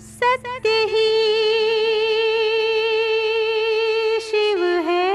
सत्य ही शिव है।